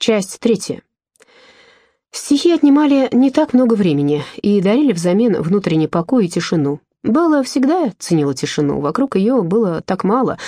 Часть третья. Стихи отнимали не так много времени и дарили взамен внутренний покой и тишину. Белла всегда ценила тишину, вокруг ее было так мало.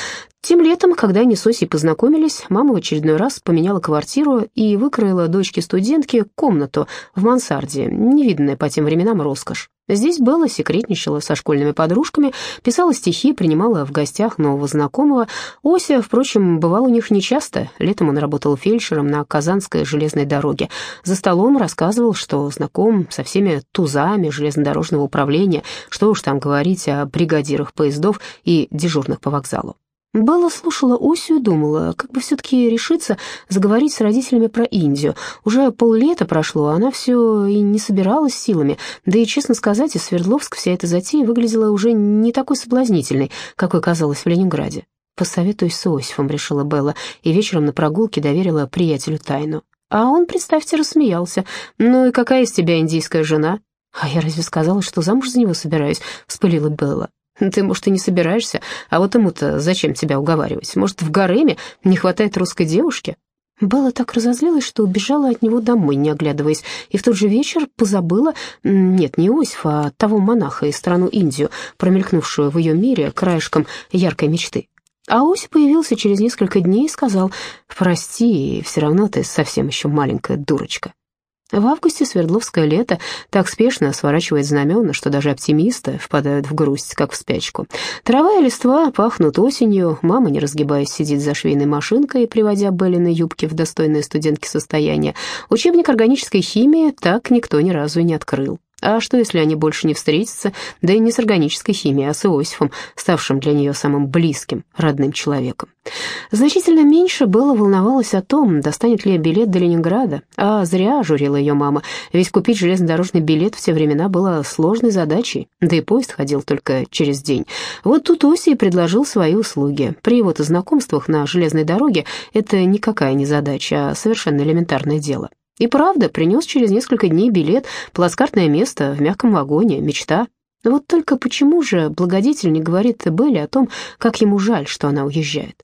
Тем летом, когда они с Осей познакомились, мама в очередной раз поменяла квартиру и выкроила дочке-студентке комнату в мансарде, невиданная по тем временам роскошь. Здесь Белла секретничала со школьными подружками, писала стихи, принимала в гостях нового знакомого. Ося, впрочем, бывал у них нечасто. Летом он работал фельдшером на Казанской железной дороге. За столом рассказывал, что знаком со всеми тузами железнодорожного управления, что уж там говорить о бригадирах поездов и дежурных по вокзалу. Белла слушала Осю и думала, как бы все-таки решиться заговорить с родителями про Индию. Уже поллета прошло, а она все и не собиралась силами. Да и, честно сказать, из Свердловска вся эта затея выглядела уже не такой соблазнительной, какой казалось в Ленинграде. «Посоветуюсь с Осифом», — решила Белла, и вечером на прогулке доверила приятелю тайну. А он, представьте, рассмеялся. «Ну и какая из тебя индийская жена?» «А я разве сказала, что замуж за него собираюсь?» — вспылила Белла. Ты, может, и не собираешься, а вот ему-то зачем тебя уговаривать? Может, в гареме не хватает русской девушки?» Белла так разозлилась, что убежала от него домой, не оглядываясь, и в тот же вечер позабыла, нет, не Иосифа, а того монаха из страну Индию, промелькнувшую в ее мире краешком яркой мечты. А Оси появился через несколько дней и сказал, «Прости, все равно ты совсем еще маленькая дурочка». В августе Свердловское лето так спешно сворачивает знамена, что даже оптимисты впадают в грусть, как в спячку. Трава и листва пахнут осенью, мама, не разгибаясь, сидит за швейной машинкой, приводя Беллины юбки в достойное студентки состояние. Учебник органической химии так никто ни разу и не открыл. А что, если они больше не встретятся, да и не с органической химией, а с Иосифом, ставшим для нее самым близким, родным человеком? Значительно меньше Белла волновалась о том, достанет ли билет до Ленинграда, а зря журила ее мама, ведь купить железнодорожный билет в те времена было сложной задачей, да и поезд ходил только через день. Вот тут Оси предложил свои услуги. При его-то знакомствах на железной дороге это никакая не задача, а совершенно элементарное дело. И правда, принес через несколько дней билет, плацкартное место в мягком вагоне, мечта. Вот только почему же благодетель не говорит Белли о том, как ему жаль, что она уезжает?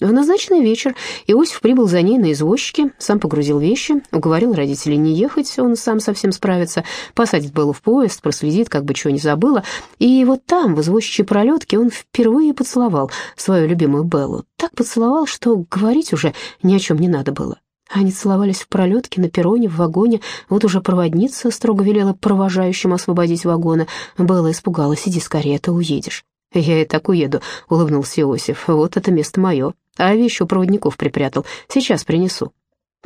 В назначенный вечер Иосиф прибыл за ней на извозчике, сам погрузил вещи, уговорил родителей не ехать, он сам совсем справится, посадит Беллу в поезд, проследит, как бы чего не забыла. И вот там, в извозчичьей пролетке, он впервые поцеловал свою любимую Беллу. Так поцеловал, что говорить уже ни о чем не надо было. Они целовались в пролетке, на перроне, в вагоне. Вот уже проводница строго велела провожающим освободить вагоны. Белла испугалась, иди скорее, а уедешь. «Я и так уеду», — улыбнулся Иосиф. «Вот это место мое. А вещи у проводников припрятал. Сейчас принесу».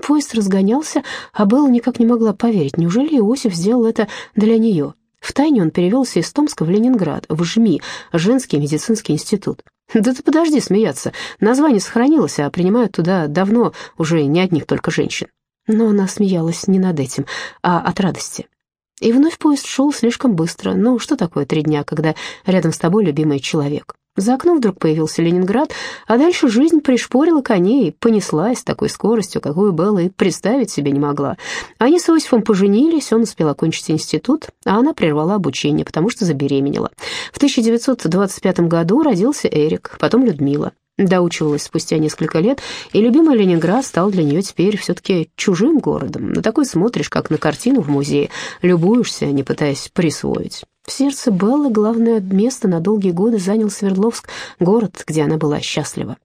Поезд разгонялся, а Белла никак не могла поверить. Неужели Иосиф сделал это для нее? Втайне он перевелся из Томска в Ленинград, в ЖМИ, женский медицинский институт. Да ты подожди смеяться. Название сохранилось, а принимают туда давно уже не одних только женщин. Но она смеялась не над этим, а от радости. И вновь поезд шел слишком быстро. Ну, что такое три дня, когда рядом с тобой любимый человек? За окном вдруг появился Ленинград, а дальше жизнь пришпорила коней и понеслась с такой скоростью, какую Белла и представить себе не могла. Они с Иосифом поженились, он успел окончить институт, а она прервала обучение, потому что забеременела. В 1925 году родился Эрик, потом Людмила. Доучивалась спустя несколько лет, и любимый Ленинград стал для нее теперь все-таки чужим городом. На такой смотришь, как на картину в музее, любуешься, не пытаясь присвоить. В сердце Беллы главное место на долгие годы занял Свердловск, город, где она была счастлива.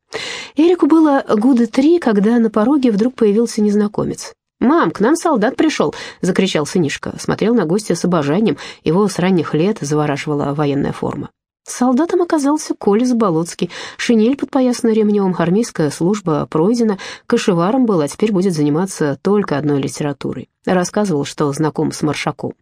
Эрику было года три, когда на пороге вдруг появился незнакомец. «Мам, к нам солдат пришел!» — закричал сынишка. Смотрел на гостя с обожанием, его с ранних лет завораживала военная форма. Солдатом оказался Коля Заболоцкий. Шинель подпоясана ремнем, армейская служба пройдена, кошеваром был, а теперь будет заниматься только одной литературой. Рассказывал, что знаком с Маршаком.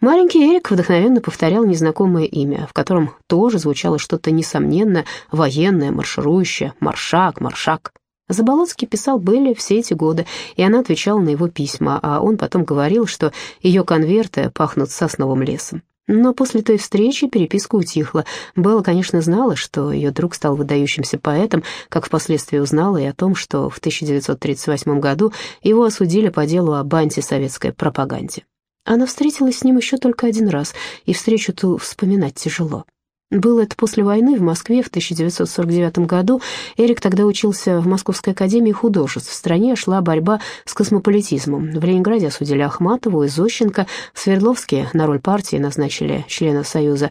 Маленький Эрик вдохновенно повторял незнакомое имя, в котором тоже звучало что-то несомненно военное, марширующее, маршак, маршак. Заболоцкий писал Белле все эти годы, и она отвечала на его письма, а он потом говорил, что ее конверты пахнут сосновым лесом. Но после той встречи переписка утихла. Белла, конечно, знала, что ее друг стал выдающимся поэтом, как впоследствии узнала и о том, что в 1938 году его осудили по делу об антисоветской пропаганде. Она встретилась с ним еще только один раз, и встречу ту вспоминать тяжело. Было это после войны в Москве в 1949 году. Эрик тогда учился в Московской академии художеств. В стране шла борьба с космополитизмом. В Ленинграде осудили Ахматову и Зощенко. В Свердловске на роль партии назначили члена Союза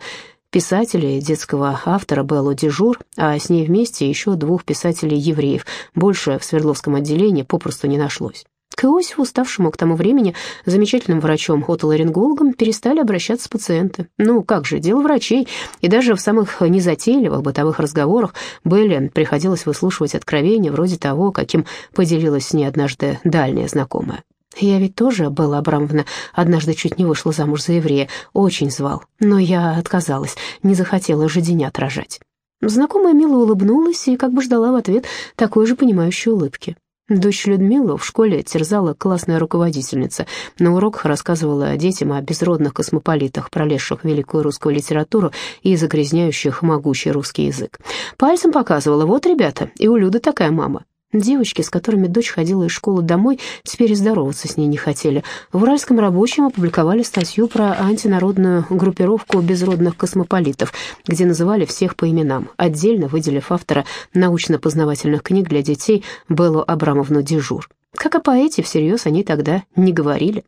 писателей, детского автора Беллу Дежур, а с ней вместе еще двух писателей-евреев. Больше в Свердловском отделении попросту не нашлось. К Иосифу, ставшему к тому времени замечательным врачом-отоларингологом, перестали обращаться пациенты. Ну, как же, дело врачей, и даже в самых незатейливых бытовых разговорах Белли приходилось выслушивать откровения вроде того, каким поделилась с ней однажды дальняя знакомая. «Я ведь тоже, Белла Абрамовна, однажды чуть не вышла замуж за еврея, очень звал, но я отказалась, не захотела жиденят рожать». Знакомая мило улыбнулась и как бы ждала в ответ такой же понимающей улыбки. Дочь Людмилу в школе терзала классная руководительница. На уроках рассказывала детям о безродных космополитах, пролезших великую русскую литературу и загрязняющих могучий русский язык. Пальцем показывала, вот, ребята, и у Люды такая мама. Девочки, с которыми дочь ходила из школы домой, теперь и здороваться с ней не хотели. В «Уральском рабочем» опубликовали статью про антинародную группировку безродных космополитов, где называли всех по именам, отдельно выделив автора научно-познавательных книг для детей Беллу Абрамовну Дежур. Как о поэте, всерьез они тогда не говорили.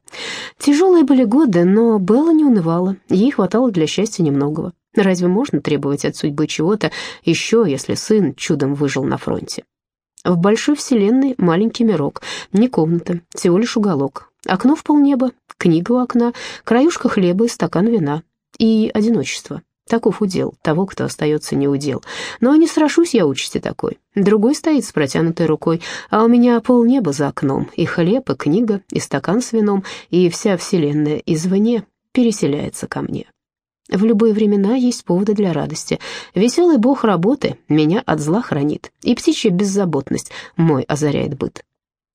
Тяжелые были годы, но Белла не унывала, ей хватало для счастья немногого. Разве можно требовать от судьбы чего-то еще, если сын чудом выжил на фронте? В большой вселенной маленький мирок, не комната, всего лишь уголок. Окно в полнеба, книга у окна, краюшка хлеба и стакан вина. И одиночество. Таков удел того, кто остается не удел. Но не срашусь я участи такой. Другой стоит с протянутой рукой, а у меня полнеба за окном, и хлеб, и книга, и стакан с вином, и вся вселенная извне переселяется ко мне. В любые времена есть поводы для радости. Веселый бог работы меня от зла хранит, и птичья беззаботность мой озаряет быт.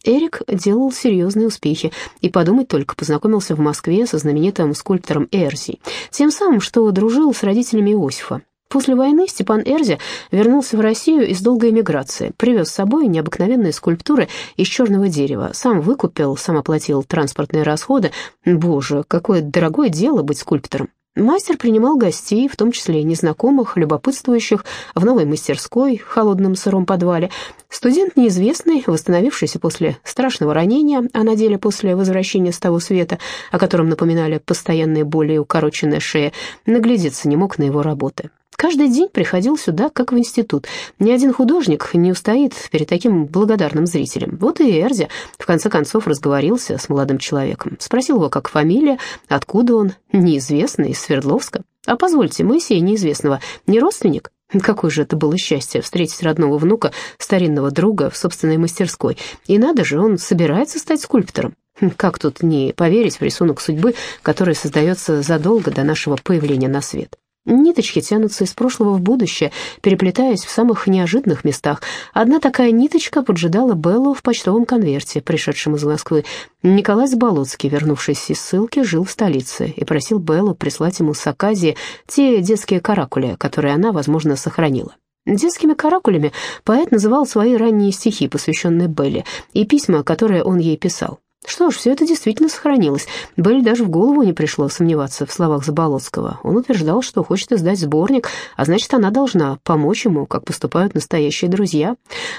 Эрик делал серьезные успехи и подумать только познакомился в Москве со знаменитым скульптором Эрзи, тем самым, что дружил с родителями Иосифа. После войны Степан Эрзи вернулся в Россию из долгой эмиграции, привез с собой необыкновенные скульптуры из черного дерева, сам выкупил, сам оплатил транспортные расходы. Боже, какое дорогое дело быть скульптором. Мастер принимал гостей, в том числе незнакомых, любопытствующих, в новой мастерской, в холодном сыром подвале. Студент неизвестный, восстановившийся после страшного ранения, а на деле после возвращения с того света, о котором напоминали постоянные боли и укороченная шея, наглядеться не мог на его работы. Каждый день приходил сюда, как в институт. Ни один художник не устоит перед таким благодарным зрителем. Вот и Эрзи в конце концов разговорился с молодым человеком. Спросил его, как фамилия, откуда он, неизвестный, из Свердловска. «А позвольте, Моисей неизвестного, не родственник?» Какое же это было счастье встретить родного внука, старинного друга в собственной мастерской. И надо же, он собирается стать скульптором. Как тут не поверить в рисунок судьбы, который создается задолго до нашего появления на свет? Ниточки тянутся из прошлого в будущее, переплетаясь в самых неожиданных местах. Одна такая ниточка поджидала Беллу в почтовом конверте, пришедшем из Москвы. Николай Заболоцкий, вернувшись из ссылки, жил в столице и просил Беллу прислать ему с Аказии те детские каракули, которые она, возможно, сохранила. Детскими каракулями поэт называл свои ранние стихи, посвященные Белле, и письма, которые он ей писал. Что ж, все это действительно сохранилось. Белль даже в голову не пришло сомневаться в словах Заболоцкого. Он утверждал, что хочет издать сборник, а значит, она должна помочь ему, как поступают настоящие друзья.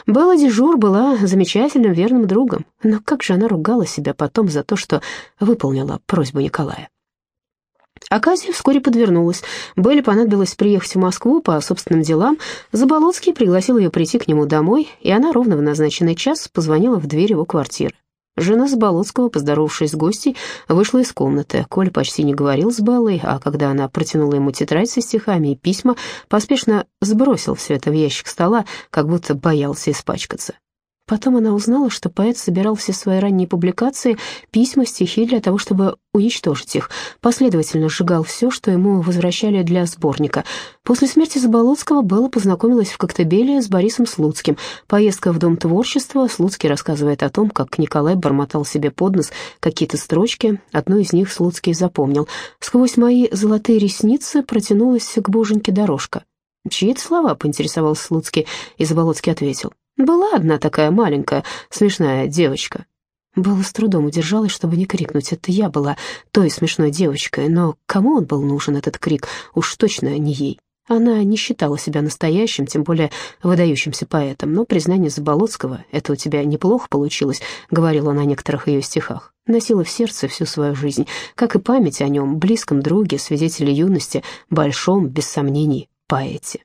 Белла Дежур была замечательным верным другом, но как же она ругала себя потом за то, что выполнила просьбу Николая. Аказия вскоре подвернулась. Белле понадобилось приехать в Москву по собственным делам. Заболоцкий пригласил ее прийти к нему домой, и она ровно в назначенный час позвонила в дверь его квартиры. Жена Заболоцкого, поздоровавшись с гостей, вышла из комнаты. Коля почти не говорил с Беллой, а когда она протянула ему тетрадь со стихами и письма, поспешно сбросил все это в ящик стола, как будто боялся испачкаться. Потом она узнала, что поэт собирал все свои ранние публикации, письма, стихи для того, чтобы уничтожить их. Последовательно сжигал все, что ему возвращали для сборника. После смерти Заболоцкого Белла познакомилась в Коктебеле с Борисом Слуцким. Поездка в Дом творчества. Слуцкий рассказывает о том, как Николай бормотал себе под нос какие-то строчки. Одну из них Слуцкий запомнил. «Сквозь мои золотые ресницы протянулась к боженьке дорожка». «Чьи это слова?» — поинтересовался Слуцкий, и Заболоцкий ответил. Была одна такая маленькая, смешная девочка. Было с трудом удержалась, чтобы не крикнуть. Это я была той смешной девочкой, но кому он был нужен, этот крик? Уж точно не ей. Она не считала себя настоящим, тем более выдающимся поэтом, но признание Заболоцкого «это у тебя неплохо получилось», — говорил он о некоторых ее стихах, носила в сердце всю свою жизнь, как и память о нем, близком друге, свидетеле юности, большом, без сомнений, поэте.